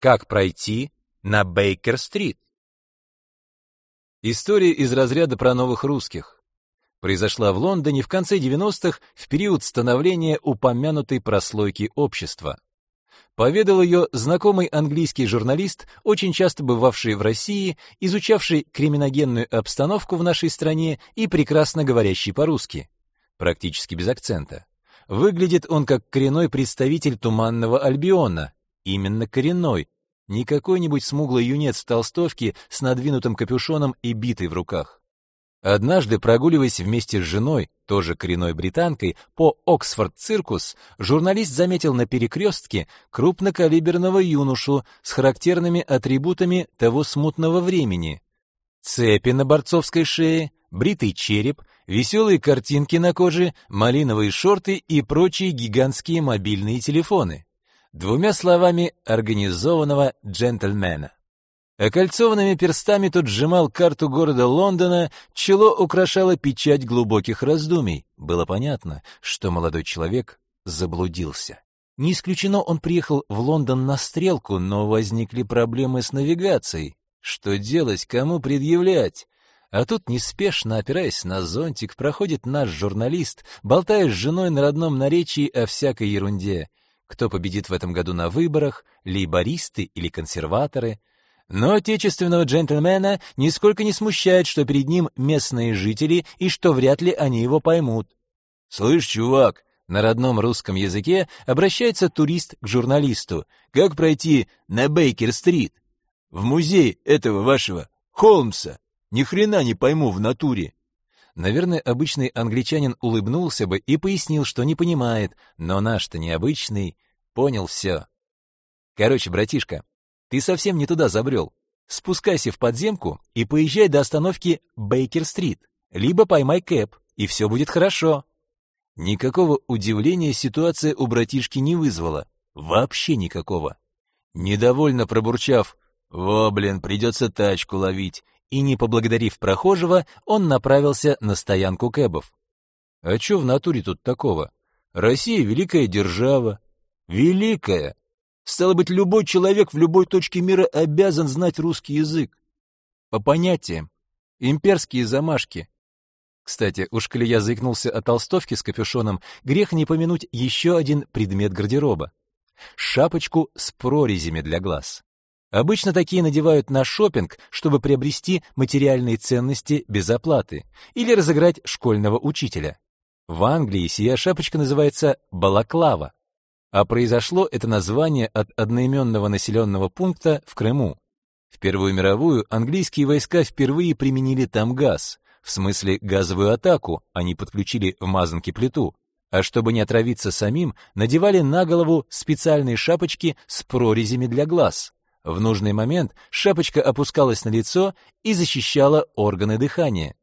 Как пройти на Бейкер-стрит? История из разряда про новых русских. Произошла в Лондоне в конце 90-х, в период становления упомянутой прослойки общества. Поведал ее знакомый английский журналист, очень часто бывавший в России, изучавший криминогенную обстановку в нашей стране и прекрасно говорящий по-русски, практически без акцента. Выглядит он как коренной представитель Туманного Альбиона, именно коренной, не какой-нибудь смуглый юнец в толстовке с надвинутым капюшоном и битой в руках. Однажды, прогуливаясь вместе с женой, тоже коренной британкой, по Оксфорд-циркус, журналист заметил на перекрестке крупнокалиберного юношу с характерными атрибутами того смутного времени. Цепи на борцовской шее, бритый череп, веселые картинки на коже, малиновые шорты и прочие гигантские мобильные телефоны. Двумя словами, организованного джентльмена. Окольцованными перстами тот сжимал карту города Лондона, чело украшала печать глубоких раздумий. Было понятно, что молодой человек заблудился. Не исключено, он приехал в Лондон на стрелку, но возникли проблемы с навигацией. Что делать, кому предъявлять? А тут неспешно, опираясь на зонтик, проходит наш журналист, болтая с женой на родном наречии о всякой ерунде кто победит в этом году на выборах, лейбористы или консерваторы. Но отечественного джентльмена нисколько не смущает, что перед ним местные жители и что вряд ли они его поймут. «Слышь, чувак!» На родном русском языке обращается турист к журналисту. «Как пройти на Бейкер-стрит? В музей этого вашего Холмса? Ни хрена не пойму в натуре!» Наверное, обычный англичанин улыбнулся бы и пояснил, что не понимает, но наш-то необычный понял все. Короче, братишка, ты совсем не туда забрел. Спускайся в подземку и поезжай до остановки Бейкер-стрит, либо поймай кэп, и все будет хорошо. Никакого удивления ситуация у братишки не вызвала. Вообще никакого. Недовольно пробурчав «Во, блин, придется тачку ловить», и, не поблагодарив прохожего, он направился на стоянку кэбов. А что в натуре тут такого? Россия — великая держава. Великая! Стало быть, любой человек в любой точке мира обязан знать русский язык. По понятиям. Имперские замашки. Кстати, уж коли я заикнулся о толстовке с капюшоном, грех не помянуть еще один предмет гардероба. Шапочку с прорезями для глаз. Обычно такие надевают на шопинг, чтобы приобрести материальные ценности без оплаты или разыграть школьного учителя. В Англии сия шапочка называется балаклава, а произошло это название от одноименного населенного пункта в Крыму. В Первую мировую английские войска впервые применили там газ, в смысле газовую атаку, они подключили в мазанке плиту, а чтобы не отравиться самим, надевали на голову специальные шапочки с прорезями для глаз. В нужный момент шапочка опускалась на лицо и защищала органы дыхания.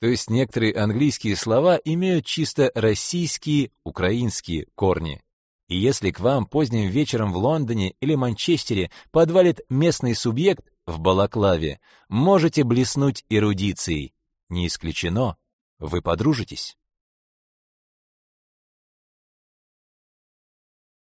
То есть некоторые английские слова имеют чисто российские, украинские корни. И если к вам поздним вечером в Лондоне или Манчестере подвалит местный субъект в балаклаве, можете блеснуть эрудицией. Не исключено, вы подружитесь.